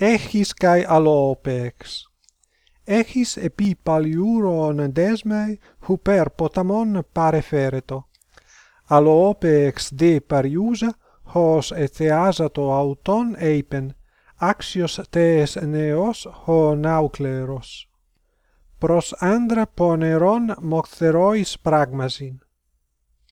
echis kai alopex. Echis epi paliuron desme huper potamon pare fereto. Alopex de pariusa hos etheasato auton eipen. Axios tes neos ho naucleros. Pros andra poneron mochtherois pragmasin.